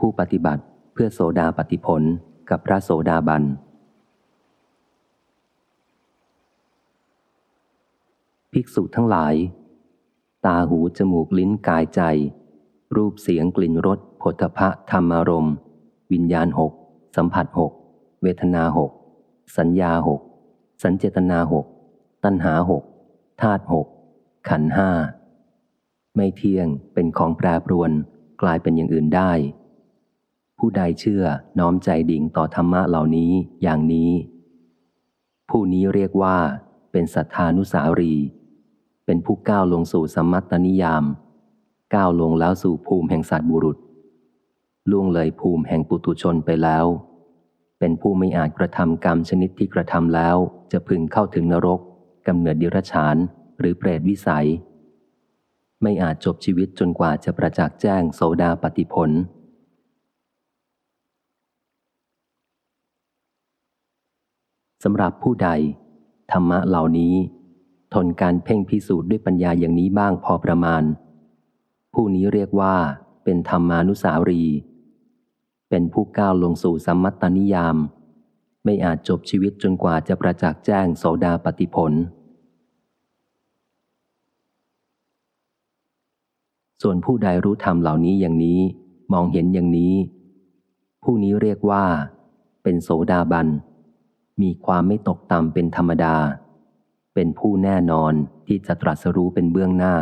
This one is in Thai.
ผู้ปฏิบัติเพื่อโสดาปฏิผลกับพระโสดาบัน ภิกษุทั้งหลาย ตาหูจมูกลิ้นกายใจ รูปเสียงกลิ่นรสผลพะธรรมารมวิญญาณหกสัมผัสหกเวทนาหกสัญญาหกสัญเจตนาหกตัณหาหกธาตุหกขันห้าไม่เที่ยงเป็นของแปรปรวนกลายเป็นอย่างอื่นได้ ผู้ใดเชื่อน้อมใจดิ่งต่อธรรมะเหล่านี้อย่างนี้ ผู้นี้เรียกว่า เป็นสัทธานุสารี เป็นผู้ก้าวลงสู่สมมัตตนิยาม ก้าวลงแล้วสู่ภูมิแห่งสัตว์บุรุษ ล่วงเลยภูมิแห่งปุตุชนไปแล้ว เป็นผู้ไม่อาจกระทำกรรมชนิดที่กระทำแล้วจะพึงเข้าถึงนรกกำเนิดดิรชานหรือเปรตวิสัย ไม่อาจจบชีวิตจนกว่าจะประจักษ์แจ้งโสดาปฏิผล สำหรับผู้ใด ธรรมะเหล่านี้ ทนการเพ่งพิสูจน์ด้วยปัญญาอย่างนี้บ้างพอประมาณ ผู้นี้เรียกว่าเป็นธรรมานุสารี เป็นผู้ก้าวลงสู่สัมมัตตนิยาม ไม่อาจจบชีวิตจนกว่าจะประจักษ์แจ้งโสดาปฏิผล ส่วนผู้ใดรู้ธรรมเหล่านี้อย่างนี้ มองเห็นอย่างนี้ ผู้นี้เรียกว่า เป็นโสดาบัน มีความไม่ตกต่ำเป็นธรรมดา เป็นผู้แน่นอนที่จะตรัสรู้เป็นเบื้องหน้า